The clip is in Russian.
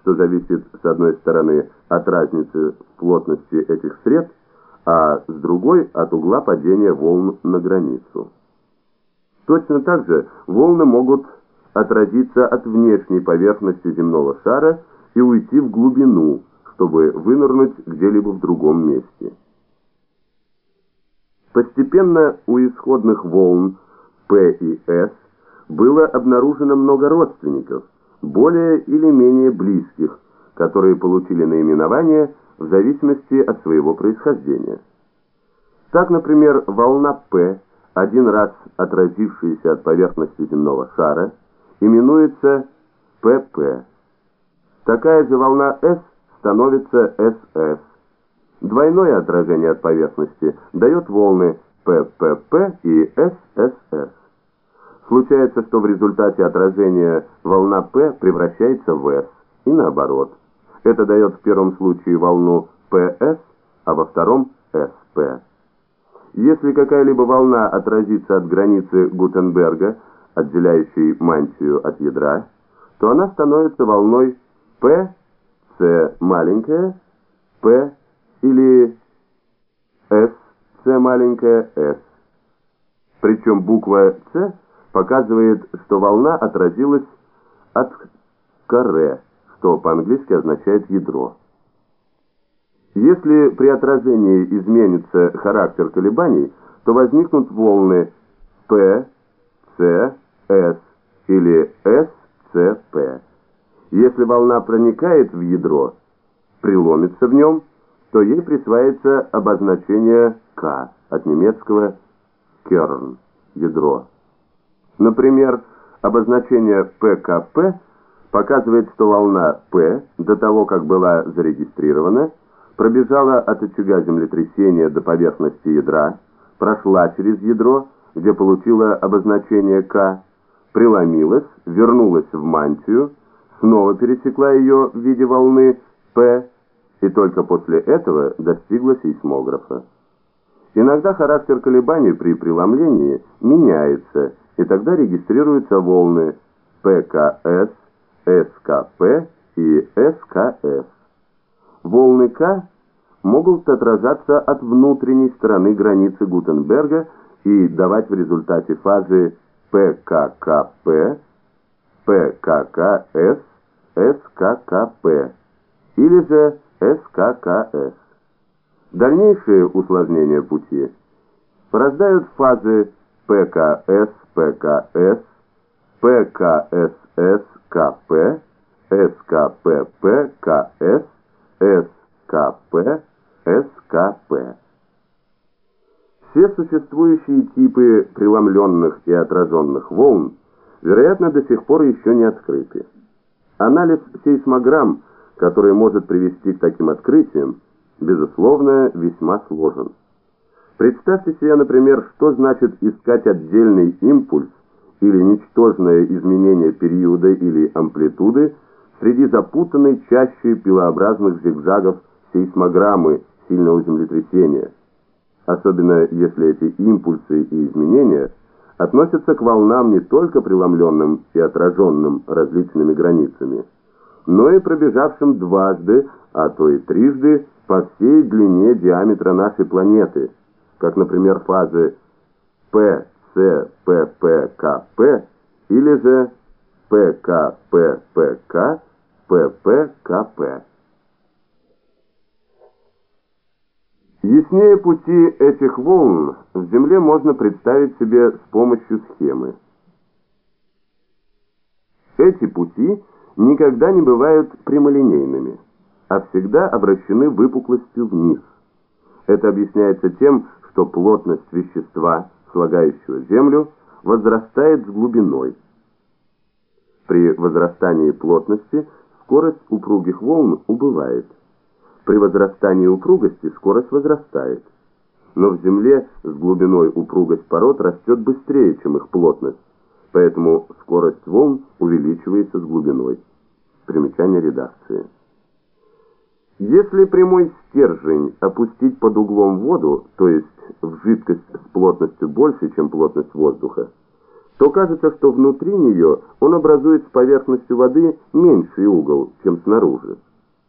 что зависит с одной стороны от разницы в плотности этих сред, а с другой от угла падения волн на границу. Точно так же волны могут отразиться от внешней поверхности земного шара и уйти в глубину, чтобы вынырнуть где-либо в другом месте. Постепенно у исходных волн P и S было обнаружено много родственников, более или менее близких, которые получили наименование в зависимости от своего происхождения. Так, например, волна P, один раз отразившаяся от поверхности земного шара, именуется pp. Такая же волна S становится SS. Двойное отражение от поверхности дает волны PPP и SSS. Случается, что в результате отражения волна P превращается в S, и наоборот. Это дает в первом случае волну PS, а во втором SP. Если какая-либо волна отразится от границы Гутенберга, отделяющей мантию от ядра, то она становится волной P, C маленькая, P или S, C маленькая, S. Причем буква C показывает, что волна отразилась от каре, что по-английски означает ядро. Если при отражении изменится характер колебаний, то возникнут волны P, C, S или S, C, P. Если волна проникает в ядро, преломится в нем, то ей присваивается обозначение К от немецкого Kern – ядро. Например, обозначение ПКП показывает, что волна П до того, как была зарегистрирована, пробежала от очага землетрясения до поверхности ядра, прошла через ядро, где получила обозначение К, преломилась, вернулась в мантию, снова пересекла ее в виде волны П и только после этого достигла сейсмографа. Иногда характер колебаний при преломлении меняется, и тогда регистрируются волны ПКС, СКП и СКС. Волны К могут отражаться от внутренней стороны границы Гутенберга и давать в результате фазы ПККП, ПККС, СККП или же СККС. Дальнейшие усложнения пути порождают фазы ПКС, ПКС, ПКСС, КП, СКПП, КС, СКП, СКП. Все существующие типы преломленных и отраженных волн, вероятно, до сих пор еще не открыты. Анализ сейсмограмм, который может привести к таким открытиям, безусловно, весьма сложен. Представьте себе, например, что значит искать отдельный импульс или ничтожное изменение периода или амплитуды среди запутанной чащи пилообразных зигзагов сейсмограммы сильного землетрясения, особенно если эти импульсы и изменения относятся к волнам не только преломленным и отраженным различными границами, но и пробежавшим дважды, а то и трижды по всей длине диаметра нашей планеты – как, например, фазы P, C, P, P, K, P или же P, K, P, P, K, P, P, K, P. Яснее пути этих волн в Земле можно представить себе с помощью схемы. Эти пути никогда не бывают прямолинейными, а всегда обращены выпуклостью вниз. Это объясняется тем, что плотность вещества, слагающего Землю, возрастает с глубиной. При возрастании плотности скорость упругих волн убывает. При возрастании упругости скорость возрастает. Но в Земле с глубиной упругость пород растет быстрее, чем их плотность, поэтому скорость волн увеличивается с глубиной. Примечание редакции. Если прямой стержень опустить под углом в воду, то есть в жидкость с плотностью больше, чем плотность воздуха, то кажется, что внутри нее он образует с поверхностью воды меньший угол, чем снаружи.